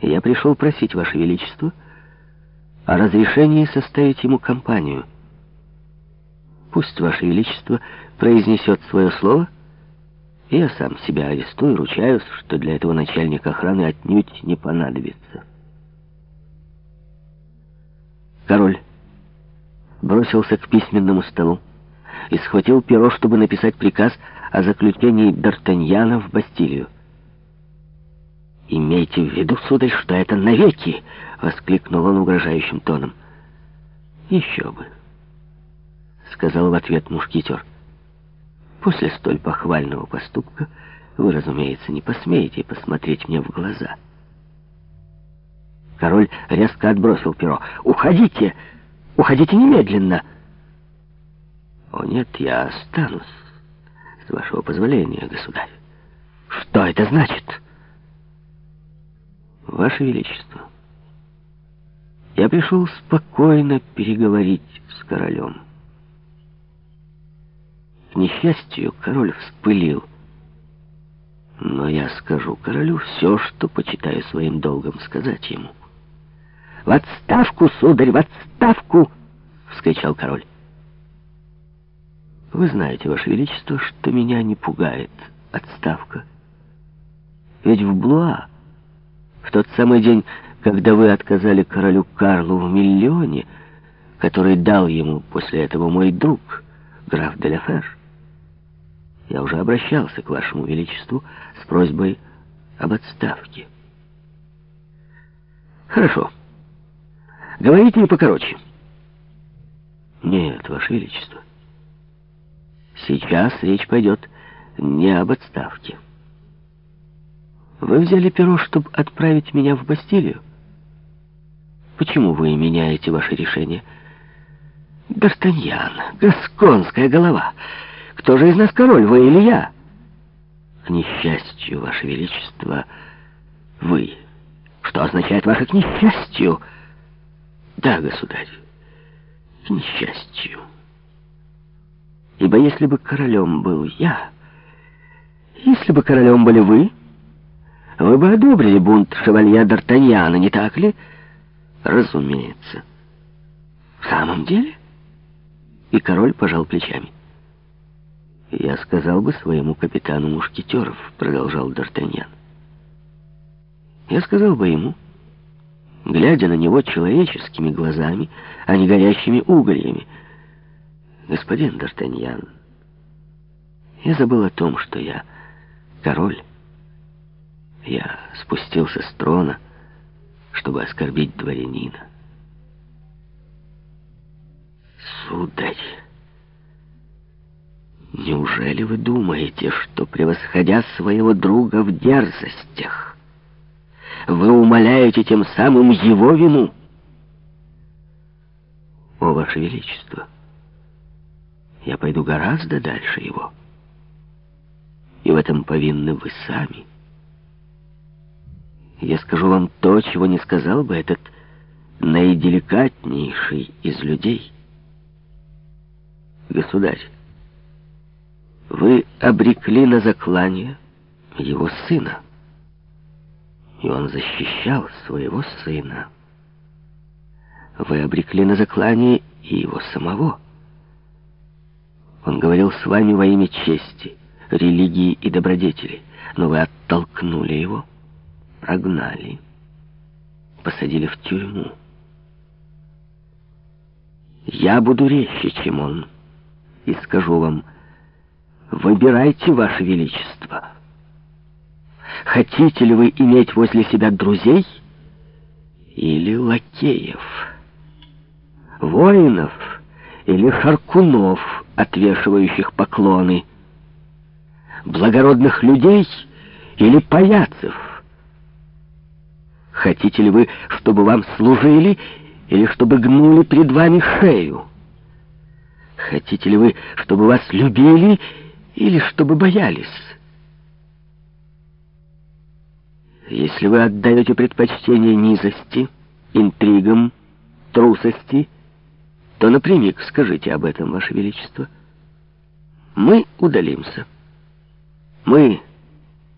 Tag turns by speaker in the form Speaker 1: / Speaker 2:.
Speaker 1: Я пришел просить, Ваше Величество, о разрешении составить ему компанию. Пусть Ваше Величество произнесет свое слово, и я сам себя арестую, ручаюсь, что для этого начальник охраны отнюдь не понадобится. Король бросился к письменному столу и схватил перо, чтобы написать приказ о заключении Д'Артаньяна в Бастилию. «Имейте в виду, сударь, что это навеки!» — воскликнул он угрожающим тоном. «Еще бы!» — сказал в ответ мушкетер. «После столь похвального поступка вы, разумеется, не посмеете посмотреть мне в глаза». Король резко отбросил перо. «Уходите! Уходите немедленно!» «О нет, я останусь, с вашего позволения, государь». «Что это значит?» «Ваше Величество, я пришел спокойно переговорить с королем». К несчастью, король вспылил. Но я скажу королю все, что почитаю своим долгом сказать ему. «В отставку, сударь, в отставку!» — вскричал король. «Вы знаете, Ваше Величество, что меня не пугает отставка. Ведь в Блуа, в тот самый день, когда вы отказали королю Карлу в миллионе, который дал ему после этого мой друг, граф де Ла я уже обращался к Вашему Величеству с просьбой об отставке». «Хорошо». Говорите и покороче. Нет, Ваше Величество. Сейчас речь пойдет не об отставке. Вы взяли перо, чтобы отправить меня в Бастилию? Почему вы меняете ваше решение? Д'Артаньян, гасконская голова. Кто же из нас король, вы или я? К несчастью, ваше величество, вы. Что означает ваше к несчастью? Да, государь, к несчастью. Ибо если бы королем был я, если бы королем были вы, вы бы одобрили бунт шевалья Д'Артаньяна, не так ли? Разумеется. В самом деле? И король пожал плечами. «Я сказал бы своему капитану мушкетеров», — продолжал Д'Артаньян. «Я сказал бы ему...» глядя на него человеческими глазами, а не горящими угольями. «Господин Д'Артаньян, я забыл о том, что я король. Я спустился с трона, чтобы оскорбить дворянина. Сударь, неужели вы думаете, что, превосходя своего друга в дерзостях, вы умоляете тем самым его вину. О, Ваше Величество, я пойду гораздо дальше его. И в этом повинны вы сами. Я скажу вам то, чего не сказал бы этот наиделикатнейший из людей. Государь, вы обрекли на заклание его сына и он защищал своего сына. Вы обрекли на заклание и его самого. Он говорил с вами во имя чести, религии и добродетели, но вы оттолкнули его, прогнали, посадили в тюрьму. Я буду резче, чем он, и скажу вам, выбирайте, Ваше Величество». Хотите ли вы иметь возле себя друзей или лакеев? Воинов или шаркунов, отвешивающих поклоны? Благородных людей или паяцев? Хотите ли вы, чтобы вам служили или чтобы гнули пред вами шею? Хотите ли вы, чтобы вас любили или чтобы боялись? Если вы отдаете предпочтение низости, интригам, трусости, то напрямик скажите об этом, Ваше Величество. Мы удалимся. Мы